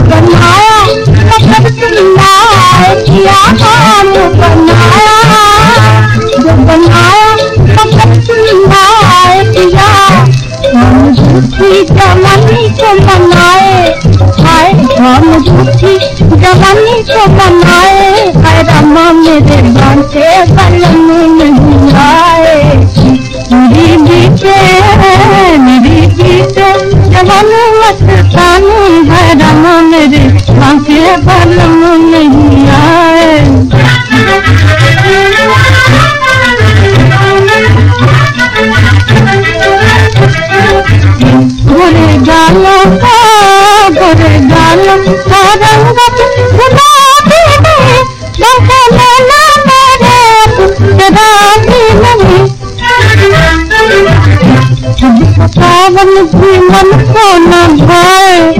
बनाया मतलब सुनाए किया काम बनाया। जो बनाया मतलब सुनाए किया। हम झूठी जवानी को बनाए, हाय, हम झूठी जवानी को बनाए। हाय रामा, मेरे बांके बलम नहीं आए। मेरी बीते मेरी बीते, जवान मस्तानी हाय रामा। बांके बलम नहीं आए। गोरे गालों गोरे गालों रंग पावन भी मन को न भाए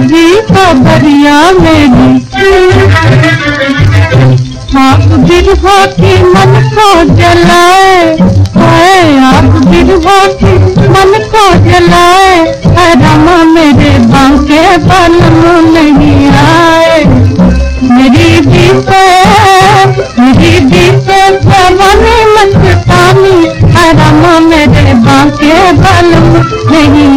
नदी तो दरिया मेरी। आप दिन की मन को जलाए है आप दिन हो मन को जलाए है रमा मेरे बांके बलम नहीं आए। मेरी दीप मेरी बीते मन पानी है रमा मेरे बांके बलम नहीं